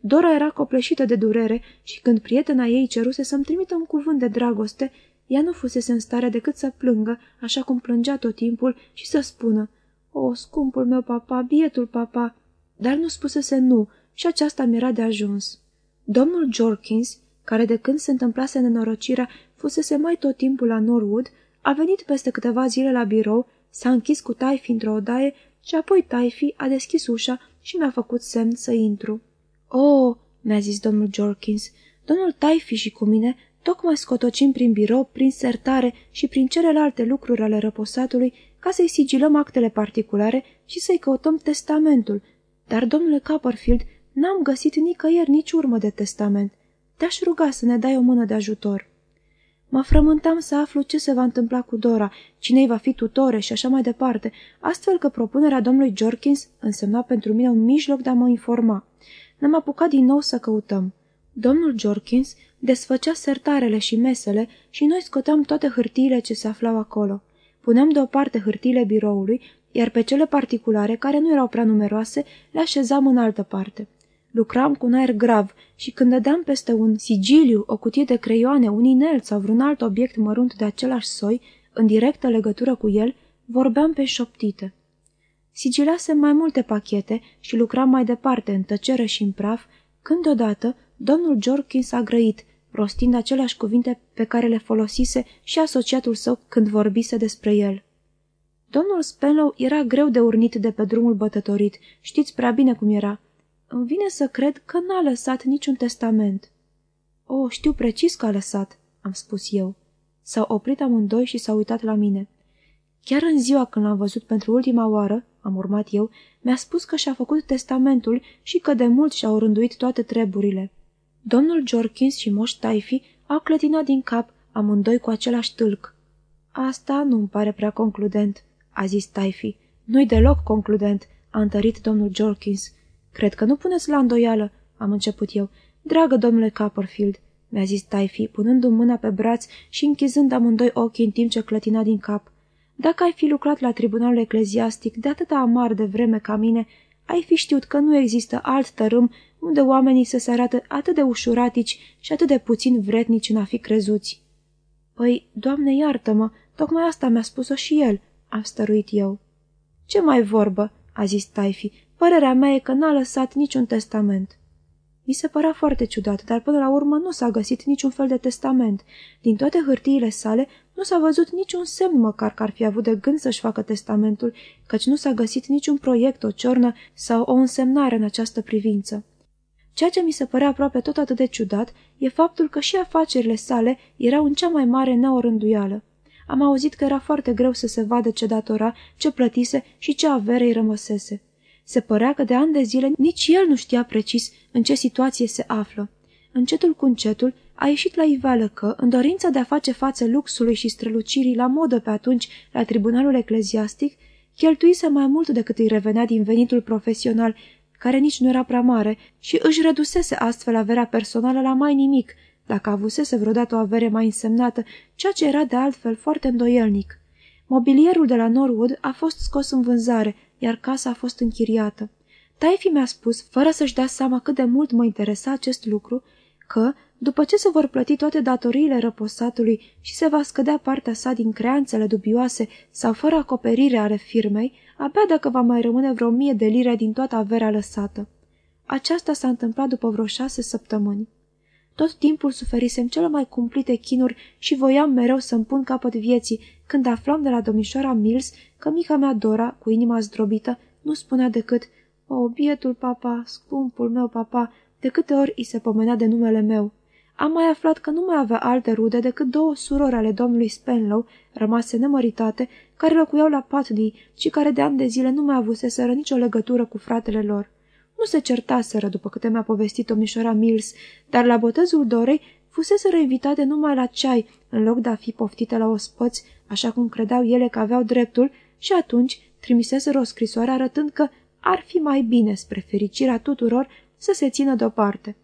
Dora era copleșită de durere și când prietena ei ceruse să-mi trimită un cuvânt de dragoste, ea nu fusese în stare decât să plângă, așa cum plângea tot timpul, și să spună, O, scumpul meu papa, bietul papa!" Dar nu spusese nu și aceasta mi-era de ajuns. Domnul Jorkins, care de când se întâmplase nenorocirea fusese mai tot timpul la Norwood, a venit peste câteva zile la birou, s-a închis cu Taifi într-o odaie și apoi Taifi a deschis ușa și mi-a făcut semn să intru. Oh, mi-a zis domnul Jorkins, domnul Taifi și cu mine tocmai scotocim prin birou, prin sertare și prin celelalte lucruri ale răposatului ca să-i sigilăm actele particulare și să-i căutăm testamentul. Dar, domnule Copperfield, n-am găsit nicăieri nici urmă de testament. Te-aș ruga să ne dai o mână de ajutor. Mă frământam să aflu ce se va întâmpla cu Dora, cine-i va fi tutore și așa mai departe, astfel că propunerea domnului Jorkins însemna pentru mine un mijloc de a mă informa. Ne-am apucat din nou să căutăm. Domnul Jorkins desfăcea sertarele și mesele și noi scoteam toate hârtiile ce se aflau acolo. Puneam deoparte hârtiile biroului, iar pe cele particulare, care nu erau prea numeroase, le așezam în altă parte. Lucram cu un aer grav și când dădeam peste un sigiliu, o cutie de creioane, un inel sau vreun alt obiect mărunt de același soi, în directă legătură cu el, vorbeam pe șoptite. Sigilasem mai multe pachete și lucram mai departe, în tăcere și în praf, când deodată domnul Jorkins a grăit, rostind aceleași cuvinte pe care le folosise și asociatul său când vorbise despre el. Domnul Spenlow era greu de urnit de pe drumul bătătorit, știți prea bine cum era. Îmi vine să cred că n-a lăsat niciun testament. O, știu precis că a lăsat, am spus eu. S-au oprit amândoi și s-au uitat la mine. Chiar în ziua când l-am văzut pentru ultima oară, am urmat eu, mi-a spus că și-a făcut testamentul și că de mult și-au rânduit toate treburile. Domnul Jorkins și moș Taifi au clătinat din cap, amândoi cu același tâlc. Asta nu-mi pare prea concludent, a zis Taifi. Nu-i deloc concludent, a întărit domnul Jorkins. Cred că nu puneți la îndoială, am început eu. Dragă domnule Copperfield, mi-a zis Taifi, punându-mi mâna pe braț și închizând amândoi ochii în timp ce clătina din cap. Dacă ai fi lucrat la tribunalul ecleziastic de atâta amar de vreme ca mine, ai fi știut că nu există alt tărâm unde oamenii să se arată atât de ușuratici și atât de puțin vretnici în a fi crezuți. Păi, Doamne, iartă-mă, tocmai asta mi-a spus-o și el, am stăruit eu. Ce mai vorbă, a zis Taifi, părerea mea e că n-a lăsat niciun testament. Mi se părea foarte ciudat, dar până la urmă nu s-a găsit niciun fel de testament. Din toate hârtiile sale nu s-a văzut niciun semn măcar că ar fi avut de gând să-și facă testamentul, căci nu s-a găsit niciun proiect, o ciornă sau o însemnare în această privință. Ceea ce mi se părea aproape tot atât de ciudat e faptul că și afacerile sale erau în cea mai mare neorânduială. Am auzit că era foarte greu să se vadă ce datora, ce plătise și ce avere îi rămăsese. Se părea că de ani de zile nici el nu știa precis în ce situație se află. Încetul cu încetul a ieșit la iveală că, în dorința de a face față luxului și strălucirii la modă pe atunci la tribunalul ecleziastic, cheltuise mai mult decât îi revenea din venitul profesional, care nici nu era prea mare, și își redusese astfel averea personală la mai nimic, dacă avusese vreodată o avere mai însemnată, ceea ce era de altfel foarte îndoielnic. Mobilierul de la Norwood a fost scos în vânzare, iar casa a fost închiriată. Taifi mi-a spus, fără să-și dea seama cât de mult mă interesa acest lucru, că, după ce se vor plăti toate datoriile răposatului și se va scădea partea sa din creanțele dubioase sau fără acoperire ale firmei, abia dacă va mai rămâne vreo mie de lire din toată averea lăsată. Aceasta s-a întâmplat după vreo șase săptămâni. Tot timpul suferisem cele mai cumplite chinuri și voiam mereu să-mi pun capăt vieții, când aflam de la domnișoara Mills că mica mea Dora, cu inima zdrobită, nu spunea decât O, bietul papa, scumpul meu papa, de câte ori îi se pomenea de numele meu. Am mai aflat că nu mai avea alte rude decât două surori ale domnului Spenlow, rămase nemăritate, care locuiau la Putney și care de ani de zile nu mai avuseseră nicio legătură cu fratele lor. Nu se certaseră, după câte mi-a povestit domnișoara Mills, dar la botezul Dorei fuseseră invitate numai la ceai, în loc de a fi poftite la ospăți, așa cum credeau ele că aveau dreptul, și atunci trimiseseră o scrisoare arătând că ar fi mai bine, spre fericirea tuturor, să se țină deoparte.